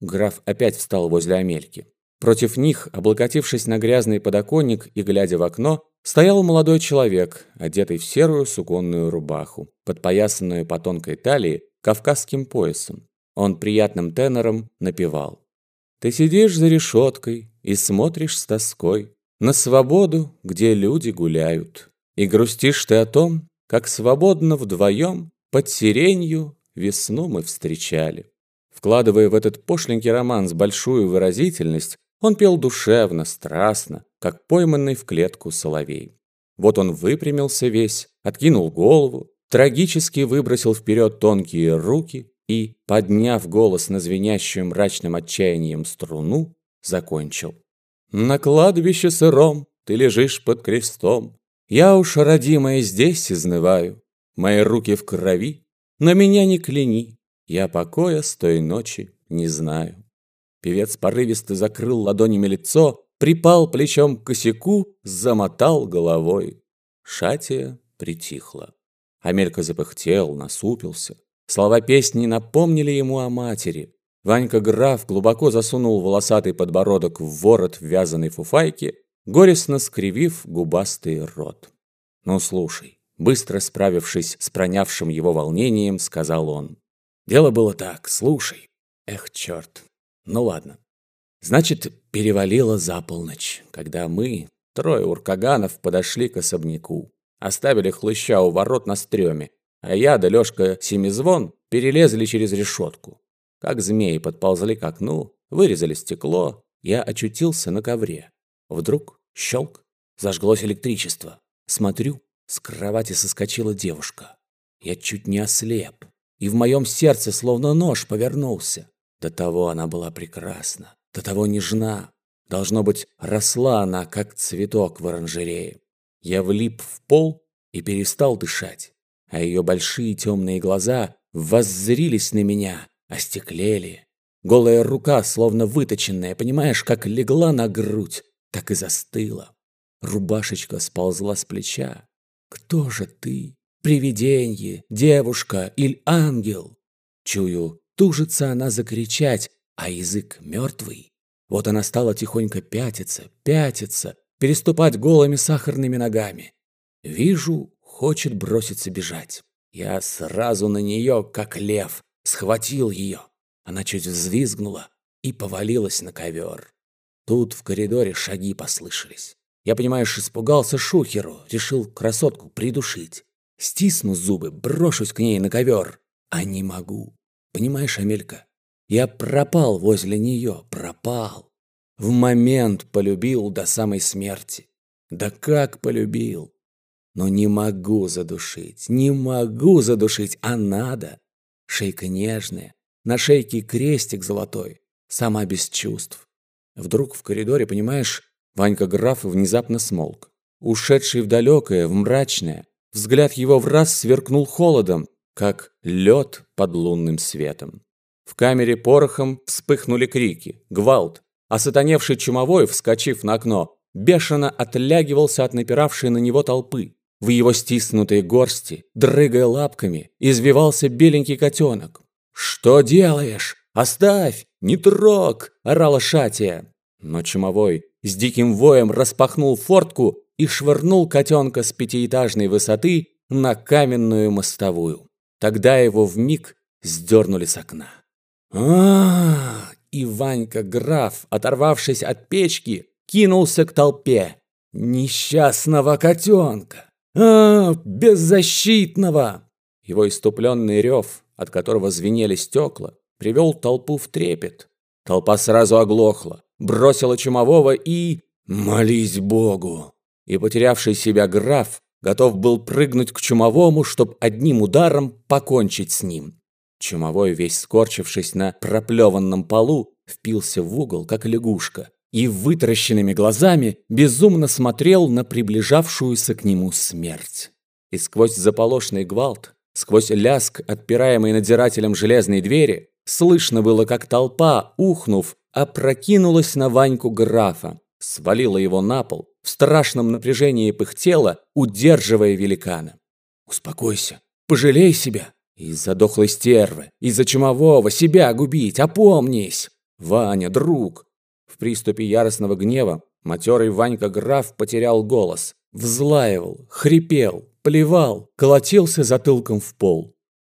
Граф опять встал возле Амельки. Против них, облокотившись на грязный подоконник и глядя в окно, стоял молодой человек, одетый в серую суконную рубаху, подпоясанную по тонкой талии кавказским поясом. Он приятным тенором напевал. «Ты сидишь за решеткой и смотришь с тоской на свободу, где люди гуляют, и грустишь ты о том, как свободно вдвоем под сиренью весну мы встречали». Вкладывая в этот пошленький роман с большую выразительность, он пел душевно, страстно, как пойманный в клетку соловей. Вот он выпрямился весь, откинул голову, трагически выбросил вперед тонкие руки и, подняв голос на звенящую мрачным отчаянием струну, закончил. «На кладбище сыром ты лежишь под крестом. Я уж, родимая, здесь изнываю. Мои руки в крови, но меня не кляни. Я покоя с той ночи не знаю». Певец порывисто закрыл ладонями лицо, припал плечом к косяку, замотал головой. Шатия притихла. Амелька запыхтел, насупился. Слова песни напомнили ему о матери. Ванька Граф глубоко засунул волосатый подбородок в ворот вязаной фуфайки, горестно скривив губастый рот. «Ну, слушай», быстро справившись с пронявшим его волнением, сказал он. «Дело было так, слушай. Эх, черт, ну ладно. Значит, перевалило за полночь, когда мы, трое уркаганов, подошли к особняку. Оставили хлыща у ворот на стреме, а я да Лёшка Семизвон перелезли через решетку. Как змеи подползли к окну, вырезали стекло, я очутился на ковре. Вдруг щелк, зажглось электричество. Смотрю, с кровати соскочила девушка. Я чуть не ослеп, и в моем сердце словно нож повернулся. До того она была прекрасна, до того нежна. Должно быть, росла она, как цветок в оранжерее. Я влип в пол и перестал дышать, а ее большие темные глаза воззрились на меня, остеклели. Голая рука, словно выточенная, понимаешь, как легла на грудь, так и застыла. Рубашечка сползла с плеча. «Кто же ты? Привиденье, девушка или ангел?» Чую, Тужится она закричать, а язык мертвый. Вот она стала тихонько пятиться, пятиться, переступать голыми сахарными ногами. Вижу, хочет броситься бежать. Я сразу на нее, как лев, схватил ее. Она чуть взвизгнула и повалилась на ковер. Тут в коридоре шаги послышались. Я, понимаешь, испугался шухеру, решил красотку придушить. Стисну зубы, брошусь к ней на ковер, а не могу. Понимаешь, Амелька, я пропал возле нее, пропал. В момент полюбил до самой смерти. Да как полюбил? Но не могу задушить, не могу задушить, а надо. Шейка нежная, на шейке крестик золотой, сама без чувств. Вдруг в коридоре, понимаешь, Ванька Граф внезапно смолк. Ушедший в далекое, в мрачное, взгляд его в раз сверкнул холодом, как лед под лунным светом. В камере порохом вспыхнули крики, гвалт, а сатаневший чумовой, вскочив на окно, бешено отлягивался от напиравшей на него толпы. В его стиснутой горсти, дрыгая лапками, извивался беленький котенок. «Что делаешь? Оставь! Не трог!» – орала Шатия. Но чумовой с диким воем распахнул фортку и швырнул котенка с пятиэтажной высоты на каменную мостовую. Тогда его вмиг сдернули с окна. -а И Ванька Граф, оторвавшись от печки, кинулся к толпе. Несчастного котенка! а, беззащитного! Его иступленный рев, от которого звенели стекла, привел толпу в трепет. Толпа сразу оглохла, бросила чумового и... Молись Богу! И потерявший себя граф готов был прыгнуть к чумовому, чтоб одним ударом покончить с ним. Чумовой, весь скорчившись на проплеванном полу, впился в угол, как лягушка, и вытаращенными глазами безумно смотрел на приближавшуюся к нему смерть. И сквозь заполошный гвалт, сквозь ляск, отпираемый надзирателем железной двери, слышно было, как толпа, ухнув, опрокинулась на Ваньку графа, свалила его на пол, в страшном напряжении пыхтела, удерживая великана. «Успокойся, пожалей себя. Из-за дохлой стервы, из-за чумового себя губить, опомнись!» Ваня, друг!» В приступе яростного гнева матерый Ванька граф потерял голос. Взлаивал, хрипел, плевал, колотился затылком в пол.